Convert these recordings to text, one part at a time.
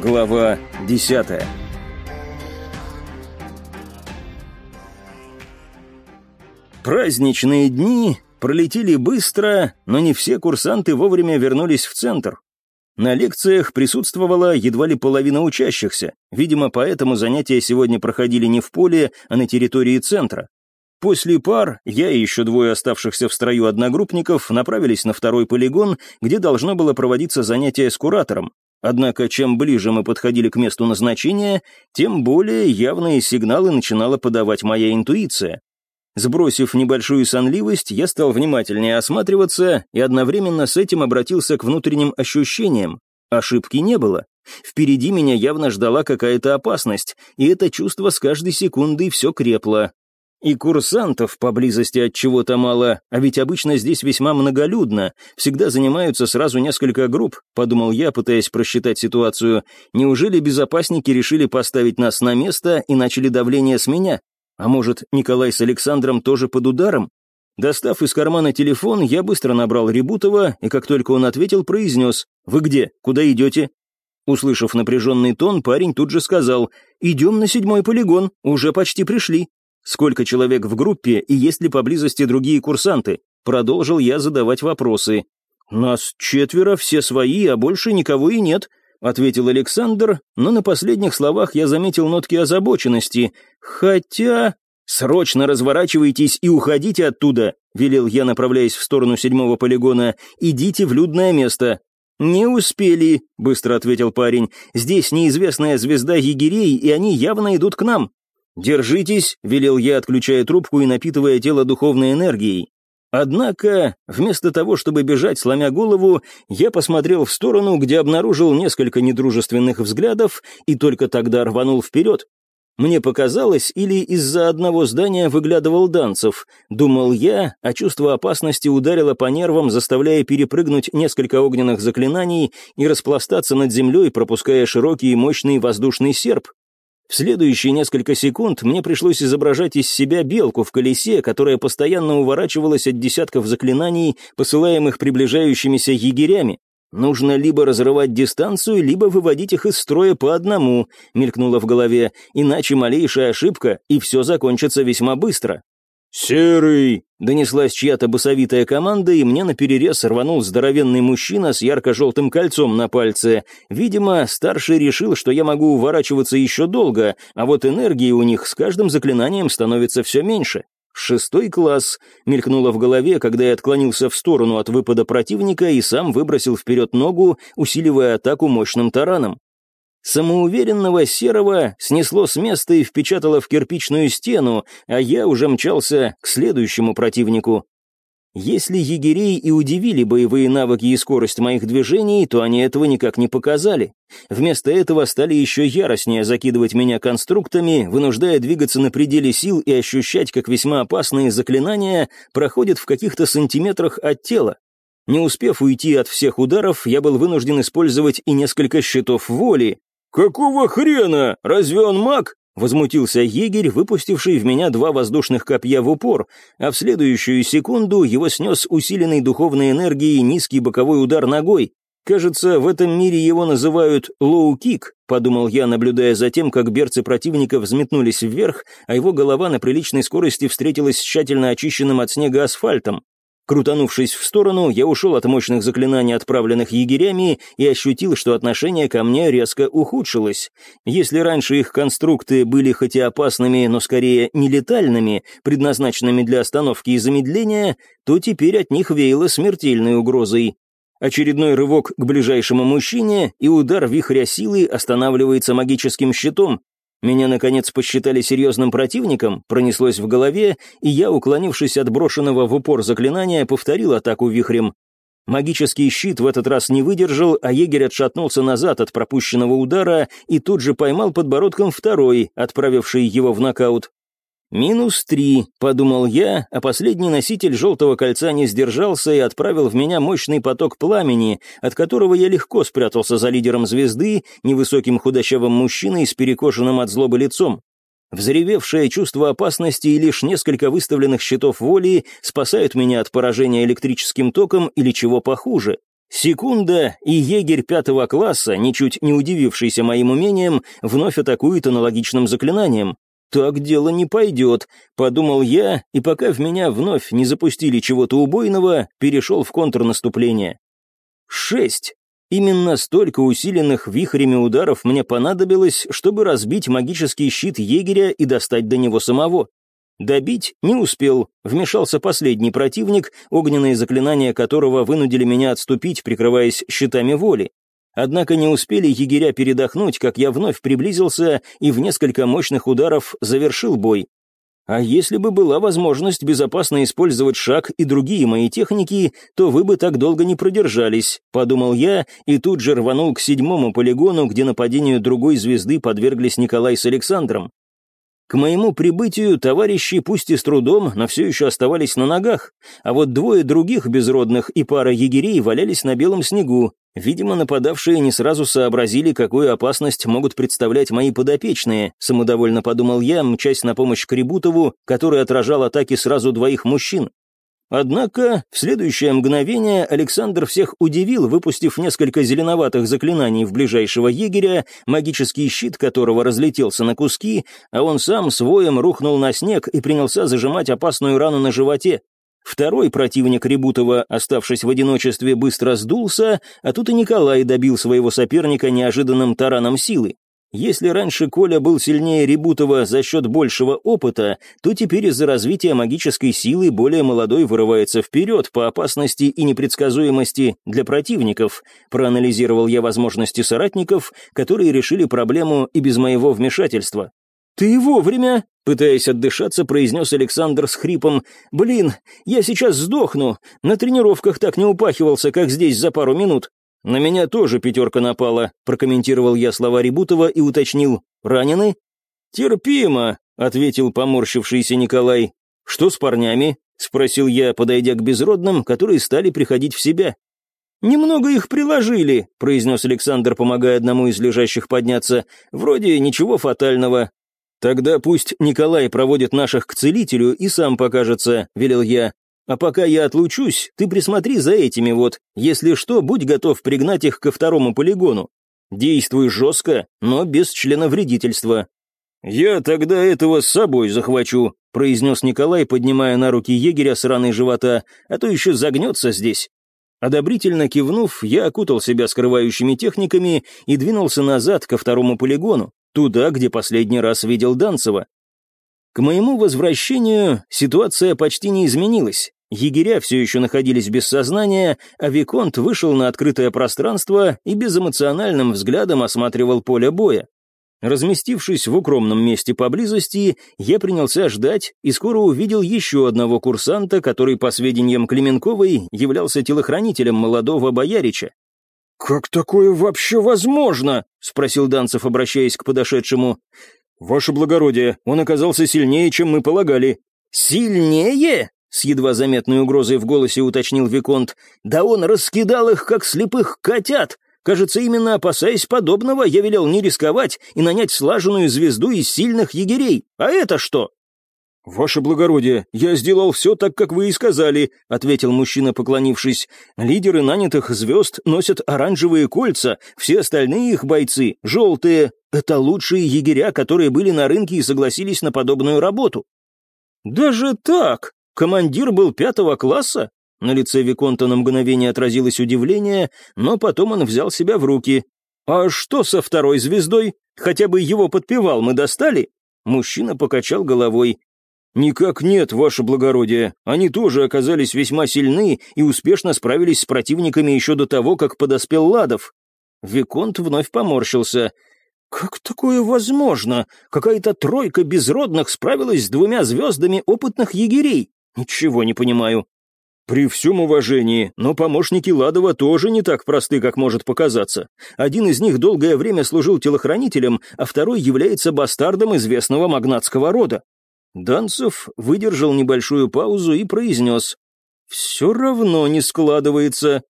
Глава 10 Праздничные дни пролетели быстро, но не все курсанты вовремя вернулись в центр. На лекциях присутствовала едва ли половина учащихся, видимо, поэтому занятия сегодня проходили не в поле, а на территории центра. После пар я и еще двое оставшихся в строю одногруппников направились на второй полигон, где должно было проводиться занятие с куратором. Однако, чем ближе мы подходили к месту назначения, тем более явные сигналы начинала подавать моя интуиция. Сбросив небольшую сонливость, я стал внимательнее осматриваться и одновременно с этим обратился к внутренним ощущениям. Ошибки не было. Впереди меня явно ждала какая-то опасность, и это чувство с каждой секундой все крепло. И курсантов поблизости от чего-то мало, а ведь обычно здесь весьма многолюдно, всегда занимаются сразу несколько групп, подумал я, пытаясь просчитать ситуацию. Неужели безопасники решили поставить нас на место и начали давление с меня? А может, Николай с Александром тоже под ударом? Достав из кармана телефон, я быстро набрал Ребутова, и как только он ответил, произнес «Вы где? Куда идете?» Услышав напряженный тон, парень тут же сказал «Идем на седьмой полигон, уже почти пришли». Сколько человек в группе и есть ли поблизости другие курсанты? Продолжил я задавать вопросы. «Нас четверо, все свои, а больше никого и нет», — ответил Александр, но на последних словах я заметил нотки озабоченности. «Хотя...» «Срочно разворачивайтесь и уходите оттуда», — велел я, направляясь в сторону седьмого полигона. «Идите в людное место». «Не успели», — быстро ответил парень. «Здесь неизвестная звезда егерей, и они явно идут к нам. «Держитесь», — велел я, отключая трубку и напитывая тело духовной энергией. Однако, вместо того, чтобы бежать, сломя голову, я посмотрел в сторону, где обнаружил несколько недружественных взглядов и только тогда рванул вперед. Мне показалось, или из-за одного здания выглядывал Данцев. Думал я, а чувство опасности ударило по нервам, заставляя перепрыгнуть несколько огненных заклинаний и распластаться над землей, пропуская широкий и мощный воздушный серп. В следующие несколько секунд мне пришлось изображать из себя белку в колесе, которая постоянно уворачивалась от десятков заклинаний, посылаемых приближающимися егерями. «Нужно либо разрывать дистанцию, либо выводить их из строя по одному», — мелькнуло в голове, «иначе малейшая ошибка, и все закончится весьма быстро». «Серый!» — донеслась чья-то басовитая команда, и мне наперерез рванул здоровенный мужчина с ярко-желтым кольцом на пальце. Видимо, старший решил, что я могу уворачиваться еще долго, а вот энергии у них с каждым заклинанием становится все меньше. «Шестой класс», — мелькнуло в голове, когда я отклонился в сторону от выпада противника и сам выбросил вперед ногу, усиливая атаку мощным тараном. Самоуверенного серого снесло с места и впечатало в кирпичную стену, а я уже мчался к следующему противнику. Если егерей и удивили боевые навыки и скорость моих движений, то они этого никак не показали. Вместо этого стали еще яростнее закидывать меня конструктами, вынуждая двигаться на пределе сил и ощущать, как весьма опасные заклинания проходят в каких-то сантиметрах от тела. Не успев уйти от всех ударов, я был вынужден использовать и несколько щитов воли, «Какого хрена? Разве он маг?» Возмутился егерь, выпустивший в меня два воздушных копья в упор, а в следующую секунду его снес усиленной духовной энергией низкий боковой удар ногой. «Кажется, в этом мире его называют low kick», — подумал я, наблюдая за тем, как берцы противника взметнулись вверх, а его голова на приличной скорости встретилась с тщательно очищенным от снега асфальтом. Крутанувшись в сторону, я ушел от мощных заклинаний, отправленных егерями, и ощутил, что отношение ко мне резко ухудшилось. Если раньше их конструкты были хоть и опасными, но скорее нелетальными, предназначенными для остановки и замедления, то теперь от них веяло смертельной угрозой. Очередной рывок к ближайшему мужчине, и удар вихря силы останавливается магическим щитом, меня, наконец, посчитали серьезным противником, пронеслось в голове, и я, уклонившись от брошенного в упор заклинания, повторил атаку вихрем. Магический щит в этот раз не выдержал, а егерь отшатнулся назад от пропущенного удара и тут же поймал подбородком второй, отправивший его в нокаут. «Минус три», — подумал я, а последний носитель желтого кольца не сдержался и отправил в меня мощный поток пламени, от которого я легко спрятался за лидером звезды, невысоким худощавым мужчиной с перекошенным от злобы лицом. Взревевшее чувство опасности и лишь несколько выставленных щитов воли спасают меня от поражения электрическим током или чего похуже. Секунда, и егерь пятого класса, ничуть не удивившийся моим умением, вновь атакует аналогичным заклинанием. «Так дело не пойдет», — подумал я, и пока в меня вновь не запустили чего-то убойного, перешел в контрнаступление. Шесть. Именно столько усиленных вихрями ударов мне понадобилось, чтобы разбить магический щит егеря и достать до него самого. Добить не успел, вмешался последний противник, огненные заклинания которого вынудили меня отступить, прикрываясь щитами воли. Однако не успели егеря передохнуть, как я вновь приблизился и в несколько мощных ударов завершил бой. А если бы была возможность безопасно использовать шаг и другие мои техники, то вы бы так долго не продержались, подумал я и тут же рванул к седьмому полигону, где нападению другой звезды подверглись Николай с Александром. К моему прибытию товарищи, пусть и с трудом, но все еще оставались на ногах, а вот двое других безродных и пара егерей валялись на белом снегу. Видимо, нападавшие не сразу сообразили, какую опасность могут представлять мои подопечные, самодовольно подумал я, мчась на помощь Крибутову, который отражал атаки сразу двоих мужчин. Однако в следующее мгновение Александр всех удивил, выпустив несколько зеленоватых заклинаний в ближайшего егеря, магический щит которого разлетелся на куски, а он сам своем рухнул на снег и принялся зажимать опасную рану на животе. Второй противник Ребутова, оставшись в одиночестве, быстро сдулся, а тут и Николай добил своего соперника неожиданным тараном силы. Если раньше Коля был сильнее Ребутова за счет большего опыта, то теперь из-за развития магической силы более молодой вырывается вперед по опасности и непредсказуемости для противников. Проанализировал я возможности соратников, которые решили проблему и без моего вмешательства. «Ты вовремя!» — пытаясь отдышаться, произнес Александр с хрипом. «Блин, я сейчас сдохну! На тренировках так не упахивался, как здесь за пару минут!» «На меня тоже пятерка напала», — прокомментировал я слова Рибутова и уточнил. «Ранены?» «Терпимо», — ответил поморщившийся Николай. «Что с парнями?» — спросил я, подойдя к безродным, которые стали приходить в себя. «Немного их приложили», — произнес Александр, помогая одному из лежащих подняться. «Вроде ничего фатального». «Тогда пусть Николай проводит наших к целителю и сам покажется», — велел я. А пока я отлучусь, ты присмотри за этими вот. Если что, будь готов пригнать их ко второму полигону. Действуй жестко, но без члена вредительства. «Я тогда этого с собой захвачу», — произнес Николай, поднимая на руки егеря с раной живота, а то еще загнется здесь. Одобрительно кивнув, я окутал себя скрывающими техниками и двинулся назад ко второму полигону, туда, где последний раз видел Данцева. К моему возвращению ситуация почти не изменилась. Егеря все еще находились без сознания, а Виконт вышел на открытое пространство и безэмоциональным взглядом осматривал поле боя. Разместившись в укромном месте поблизости, я принялся ждать и скоро увидел еще одного курсанта, который, по сведениям Клеменковой, являлся телохранителем молодого боярича. «Как такое вообще возможно?» — спросил Данцев, обращаясь к подошедшему. «Ваше благородие, он оказался сильнее, чем мы полагали». «Сильнее?» С едва заметной угрозой в голосе уточнил Виконт. «Да он раскидал их, как слепых котят! Кажется, именно опасаясь подобного, я велел не рисковать и нанять слаженную звезду из сильных егерей. А это что?» «Ваше благородие, я сделал все так, как вы и сказали», — ответил мужчина, поклонившись. «Лидеры нанятых звезд носят оранжевые кольца, все остальные их бойцы — желтые. Это лучшие егеря, которые были на рынке и согласились на подобную работу». «Даже так?» Командир был пятого класса? На лице Виконта на мгновение отразилось удивление, но потом он взял себя в руки. «А что со второй звездой? Хотя бы его подпевал мы достали?» Мужчина покачал головой. «Никак нет, ваше благородие. Они тоже оказались весьма сильны и успешно справились с противниками еще до того, как подоспел Ладов». Виконт вновь поморщился. «Как такое возможно? Какая-то тройка безродных справилась с двумя звездами опытных егерей. Ничего не понимаю. При всем уважении, но помощники Ладова тоже не так просты, как может показаться. Один из них долгое время служил телохранителем, а второй является бастардом известного магнатского рода. Данцев выдержал небольшую паузу и произнес. «Все равно не складывается.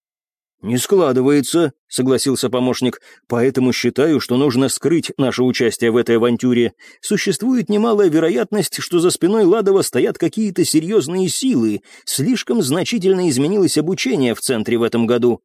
«Не складывается», — согласился помощник, «поэтому считаю, что нужно скрыть наше участие в этой авантюре. Существует немалая вероятность, что за спиной Ладова стоят какие-то серьезные силы. Слишком значительно изменилось обучение в центре в этом году».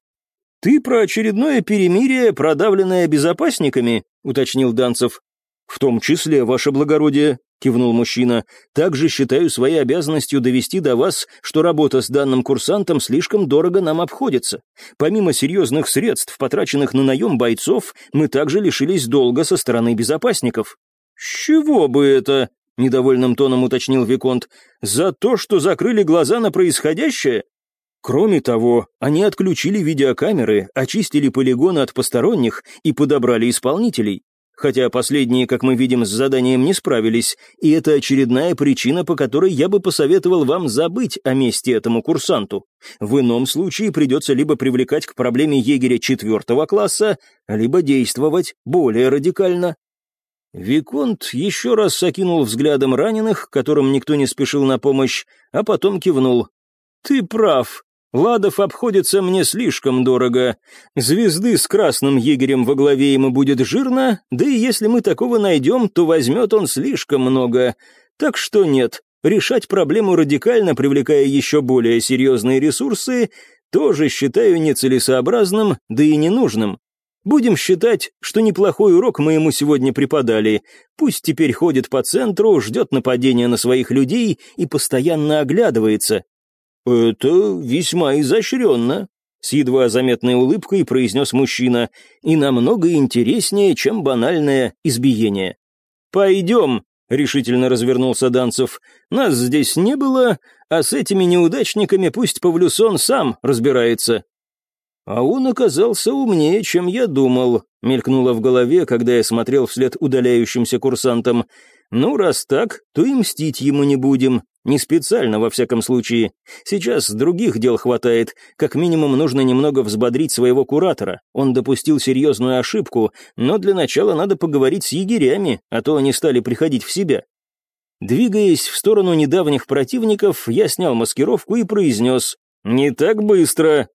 «Ты про очередное перемирие, продавленное безопасниками?» — уточнил Данцев. «В том числе, ваше благородие», — кивнул мужчина. «Также считаю своей обязанностью довести до вас, что работа с данным курсантом слишком дорого нам обходится. Помимо серьезных средств, потраченных на наем бойцов, мы также лишились долга со стороны безопасников». «С чего бы это?» — недовольным тоном уточнил Виконт. «За то, что закрыли глаза на происходящее?» Кроме того, они отключили видеокамеры, очистили полигоны от посторонних и подобрали исполнителей. Хотя последние, как мы видим, с заданием не справились, и это очередная причина, по которой я бы посоветовал вам забыть о месте этому курсанту. В ином случае придется либо привлекать к проблеме егеря четвертого класса, либо действовать более радикально. Виконт еще раз окинул взглядом раненых, которым никто не спешил на помощь, а потом кивнул. «Ты прав. Ладов обходится мне слишком дорого. Звезды с красным егерем во главе ему будет жирно, да и если мы такого найдем, то возьмет он слишком много. Так что нет, решать проблему радикально, привлекая еще более серьезные ресурсы, тоже считаю нецелесообразным, да и ненужным. Будем считать, что неплохой урок мы ему сегодня преподали. Пусть теперь ходит по центру, ждет нападения на своих людей и постоянно оглядывается, «Это весьма изощренно», — с едва заметной улыбкой произнес мужчина, «и намного интереснее, чем банальное избиение». «Пойдем», — решительно развернулся Данцев, «нас здесь не было, а с этими неудачниками пусть Павлюсон сам разбирается». «А он оказался умнее, чем я думал», — мелькнуло в голове, когда я смотрел вслед удаляющимся курсантам. «Ну, раз так, то и мстить ему не будем. Не специально, во всяком случае. Сейчас других дел хватает. Как минимум нужно немного взбодрить своего куратора. Он допустил серьезную ошибку, но для начала надо поговорить с егерями, а то они стали приходить в себя. Двигаясь в сторону недавних противников, я снял маскировку и произнес «Не так быстро».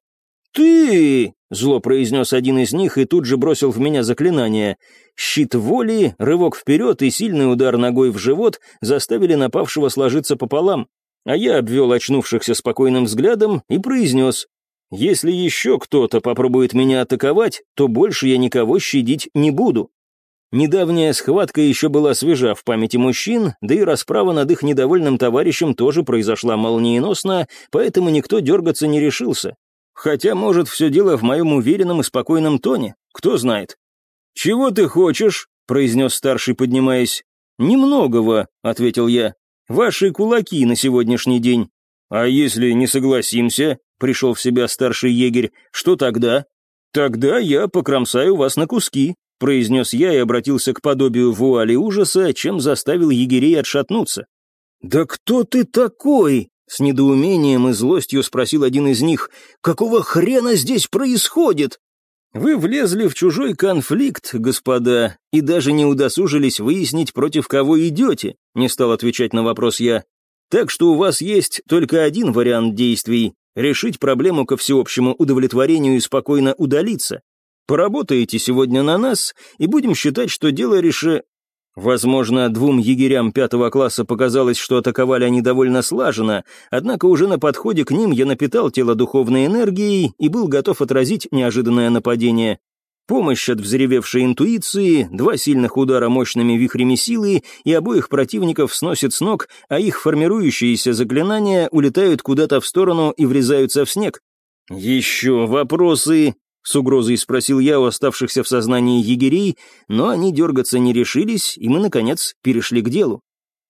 «Ты!» — зло произнес один из них и тут же бросил в меня заклинание. Щит воли, рывок вперед и сильный удар ногой в живот заставили напавшего сложиться пополам, а я обвел очнувшихся спокойным взглядом и произнес «Если еще кто-то попробует меня атаковать, то больше я никого щадить не буду». Недавняя схватка еще была свежа в памяти мужчин, да и расправа над их недовольным товарищем тоже произошла молниеносно, поэтому никто дергаться не решился. Хотя, может, все дело в моем уверенном и спокойном тоне, кто знает. «Чего ты хочешь?» — произнес старший, поднимаясь. «Немногого», — ответил я. «Ваши кулаки на сегодняшний день». «А если не согласимся?» — пришел в себя старший егерь. «Что тогда?» «Тогда я покромсаю вас на куски», — произнес я и обратился к подобию вуали ужаса, чем заставил егерей отшатнуться. «Да кто ты такой?» — с недоумением и злостью спросил один из них. «Какого хрена здесь происходит?» Вы влезли в чужой конфликт, господа, и даже не удосужились выяснить, против кого идете, не стал отвечать на вопрос я. Так что у вас есть только один вариант действий — решить проблему ко всеобщему удовлетворению и спокойно удалиться. Поработаете сегодня на нас, и будем считать, что дело реше... Возможно, двум егерям пятого класса показалось, что атаковали они довольно слаженно, однако уже на подходе к ним я напитал тело духовной энергией и был готов отразить неожиданное нападение. Помощь от взревевшей интуиции, два сильных удара мощными вихрями силы и обоих противников сносит с ног, а их формирующиеся заклинания улетают куда-то в сторону и врезаются в снег. «Еще вопросы?» С угрозой спросил я у оставшихся в сознании егерей, но они дергаться не решились, и мы, наконец, перешли к делу.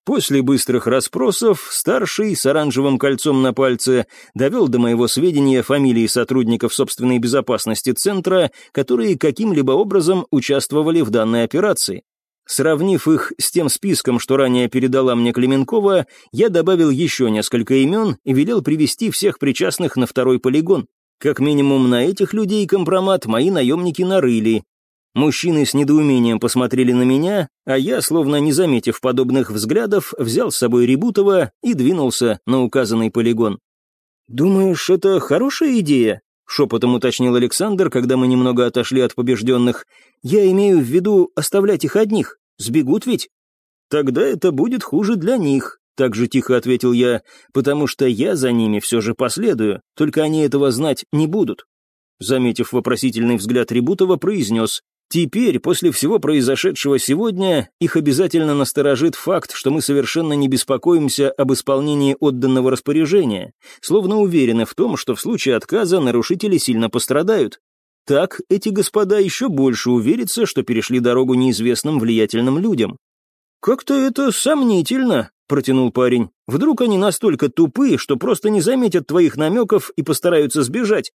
После быстрых расспросов старший с оранжевым кольцом на пальце довел до моего сведения фамилии сотрудников собственной безопасности центра, которые каким-либо образом участвовали в данной операции. Сравнив их с тем списком, что ранее передала мне Клеменкова, я добавил еще несколько имен и велел привести всех причастных на второй полигон. Как минимум на этих людей компромат мои наемники нарыли. Мужчины с недоумением посмотрели на меня, а я, словно не заметив подобных взглядов, взял с собой Ребутова и двинулся на указанный полигон. «Думаешь, это хорошая идея?» — шепотом уточнил Александр, когда мы немного отошли от побежденных. «Я имею в виду оставлять их одних. Сбегут ведь?» «Тогда это будет хуже для них», так же тихо ответил я, потому что я за ними все же последую, только они этого знать не будут. заметив вопросительный взгляд Рибутова, произнес. Теперь, после всего произошедшего сегодня, их обязательно насторожит факт, что мы совершенно не беспокоимся об исполнении отданного распоряжения, словно уверены в том, что в случае отказа нарушители сильно пострадают. Так эти господа еще больше уверятся, что перешли дорогу неизвестным влиятельным людям. «Как-то это сомнительно», — протянул парень. «Вдруг они настолько тупые, что просто не заметят твоих намеков и постараются сбежать.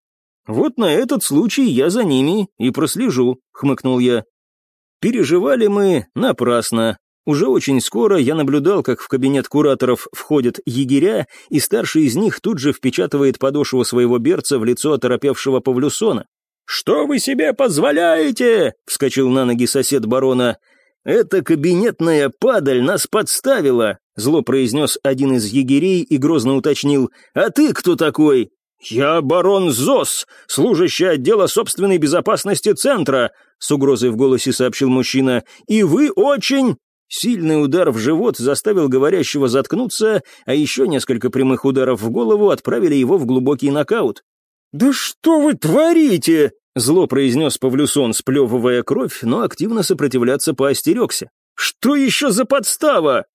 «Вот на этот случай я за ними и прослежу», — хмыкнул я. Переживали мы напрасно. Уже очень скоро я наблюдал, как в кабинет кураторов входят егеря, и старший из них тут же впечатывает подошву своего берца в лицо оторопевшего Павлюсона. «Что вы себе позволяете?» — вскочил на ноги сосед барона. «Эта кабинетная падаль нас подставила», — зло произнес один из егерей и грозно уточнил. «А ты кто такой?» «Я барон Зос, служащий отдела собственной безопасности центра», с угрозой в голосе сообщил мужчина, «и вы очень...» Сильный удар в живот заставил говорящего заткнуться, а еще несколько прямых ударов в голову отправили его в глубокий нокаут. «Да что вы творите?» — зло произнес Павлюсон, сплевывая кровь, но активно сопротивляться поостерегся. «Что еще за подстава?»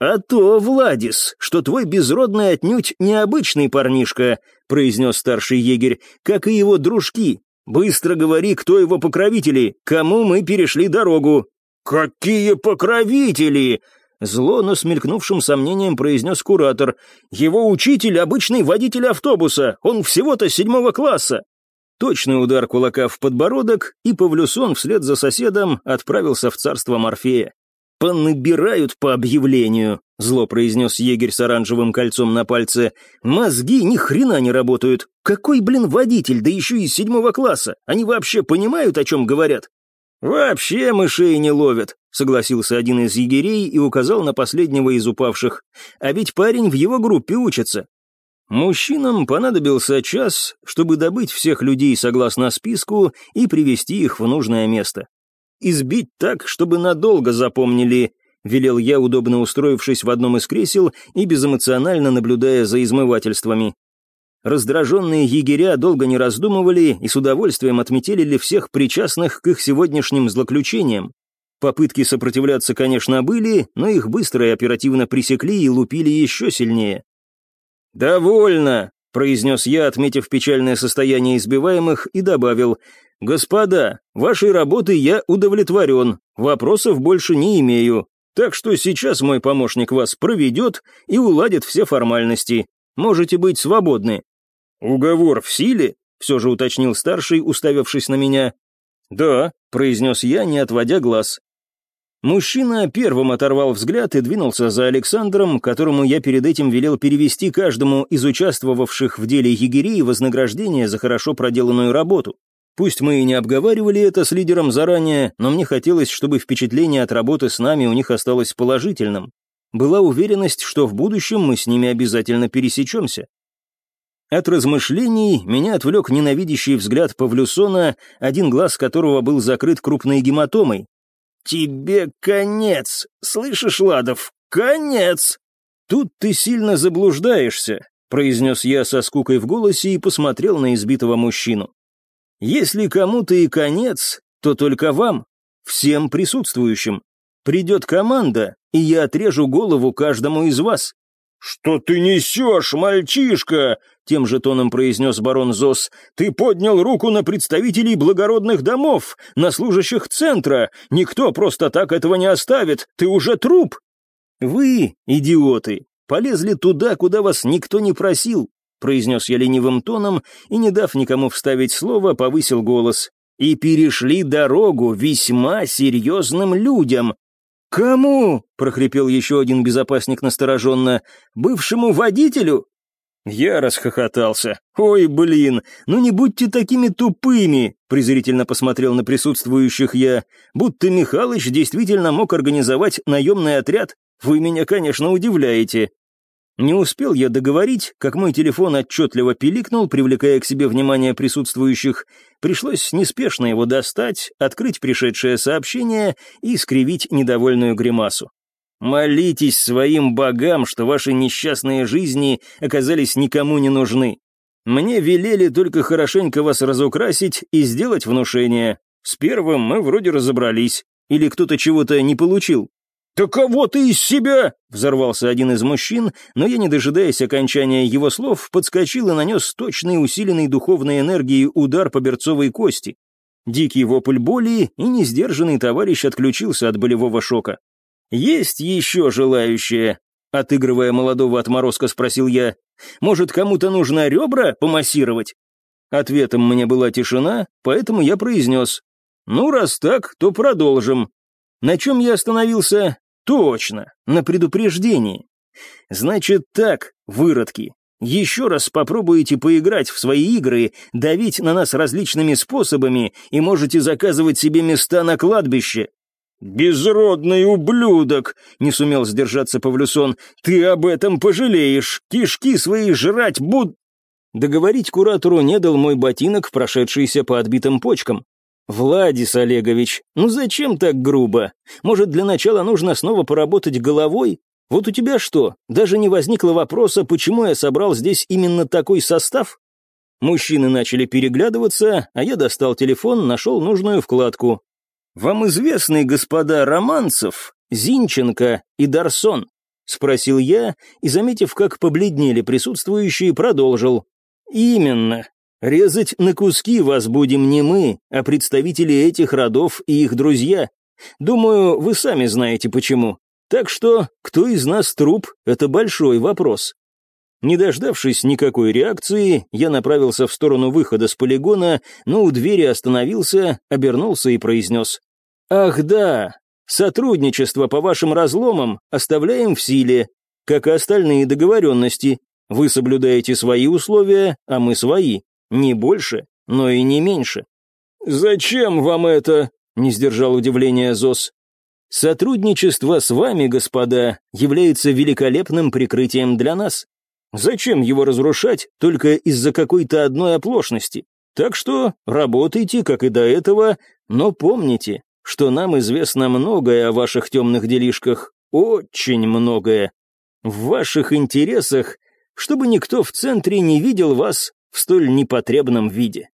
«А то, Владис, что твой безродный отнюдь необычный парнишка», произнес старший егерь, «как и его дружки. Быстро говори, кто его покровители, кому мы перешли дорогу». «Какие покровители?» Зло, но с сомнением произнес куратор. «Его учитель — обычный водитель автобуса, он всего-то седьмого класса». Точный удар кулака в подбородок, и Павлюсон вслед за соседом отправился в царство Морфея. «Понабирают по объявлению», — зло произнес егерь с оранжевым кольцом на пальце. «Мозги ни хрена не работают. Какой, блин, водитель, да еще из седьмого класса? Они вообще понимают, о чем говорят?» «Вообще мышей не ловят», — согласился один из егерей и указал на последнего из упавших. «А ведь парень в его группе учится». Мужчинам понадобился час, чтобы добыть всех людей согласно списку и привести их в нужное место избить так, чтобы надолго запомнили», — велел я, удобно устроившись в одном из кресел и безэмоционально наблюдая за измывательствами. Раздраженные егеря долго не раздумывали и с удовольствием отметили всех причастных к их сегодняшним злоключениям. Попытки сопротивляться, конечно, были, но их быстро и оперативно пресекли и лупили еще сильнее. «Довольно», — произнес я, отметив печальное состояние избиваемых, и добавил, «Господа, вашей работой я удовлетворен, вопросов больше не имею, так что сейчас мой помощник вас проведет и уладит все формальности. Можете быть свободны». «Уговор в силе?» — все же уточнил старший, уставившись на меня. «Да», — произнес я, не отводя глаз. Мужчина первым оторвал взгляд и двинулся за Александром, которому я перед этим велел перевести каждому из участвовавших в деле егерей вознаграждение за хорошо проделанную работу. Пусть мы и не обговаривали это с лидером заранее, но мне хотелось, чтобы впечатление от работы с нами у них осталось положительным. Была уверенность, что в будущем мы с ними обязательно пересечемся. От размышлений меня отвлек ненавидящий взгляд Павлюсона, один глаз которого был закрыт крупной гематомой. «Тебе конец! Слышишь, Ладов, конец!» «Тут ты сильно заблуждаешься», — произнес я со скукой в голосе и посмотрел на избитого мужчину. Если кому-то и конец, то только вам, всем присутствующим. Придет команда, и я отрежу голову каждому из вас». «Что ты несешь, мальчишка?» — тем же тоном произнес барон Зос. «Ты поднял руку на представителей благородных домов, на служащих центра. Никто просто так этого не оставит. Ты уже труп». «Вы, идиоты, полезли туда, куда вас никто не просил произнес я ленивым тоном и, не дав никому вставить слово, повысил голос. «И перешли дорогу весьма серьезным людям». «Кому?» — прохрипел еще один безопасник настороженно. «Бывшему водителю?» Я расхохотался. «Ой, блин, ну не будьте такими тупыми!» презрительно посмотрел на присутствующих я. «Будто Михалыч действительно мог организовать наемный отряд. Вы меня, конечно, удивляете. Не успел я договорить, как мой телефон отчетливо пиликнул, привлекая к себе внимание присутствующих. Пришлось неспешно его достать, открыть пришедшее сообщение и скривить недовольную гримасу. «Молитесь своим богам, что ваши несчастные жизни оказались никому не нужны. Мне велели только хорошенько вас разукрасить и сделать внушение. С первым мы вроде разобрались. Или кто-то чего-то не получил?» «Да кого ты из себя?» — взорвался один из мужчин, но я, не дожидаясь окончания его слов, подскочил и нанес точный усиленный духовной энергией удар по берцовой кости. Дикий вопль боли, и несдержанный товарищ отключился от болевого шока. «Есть еще желающие?» — отыгрывая молодого отморозка, спросил я. «Может, кому-то нужно ребра помассировать?» Ответом мне была тишина, поэтому я произнес. «Ну, раз так, то продолжим». На чем я остановился? Точно, на предупреждении. Значит так, выродки, еще раз попробуете поиграть в свои игры, давить на нас различными способами и можете заказывать себе места на кладбище. «Безродный ублюдок!» — не сумел сдержаться Павлюсон. «Ты об этом пожалеешь! Кишки свои жрать буд...» Договорить куратору не дал мой ботинок, прошедшийся по отбитым почкам. «Владис Олегович, ну зачем так грубо? Может, для начала нужно снова поработать головой? Вот у тебя что, даже не возникло вопроса, почему я собрал здесь именно такой состав?» Мужчины начали переглядываться, а я достал телефон, нашел нужную вкладку. «Вам известны, господа Романцев, Зинченко и Дарсон?» — спросил я, и, заметив, как побледнели присутствующие, продолжил. «Именно. Резать на куски вас будем не мы, а представители этих родов и их друзья. Думаю, вы сами знаете почему. Так что, кто из нас труп, это большой вопрос. Не дождавшись никакой реакции, я направился в сторону выхода с полигона, но у двери остановился, обернулся и произнес. «Ах да, сотрудничество по вашим разломам оставляем в силе, как и остальные договоренности. Вы соблюдаете свои условия, а мы свои. Не больше, но и не меньше. «Зачем вам это?» — не сдержал удивления Зос. «Сотрудничество с вами, господа, является великолепным прикрытием для нас. Зачем его разрушать только из-за какой-то одной оплошности? Так что работайте, как и до этого, но помните, что нам известно многое о ваших темных делишках, очень многое. В ваших интересах, чтобы никто в центре не видел вас в столь непотребном виде.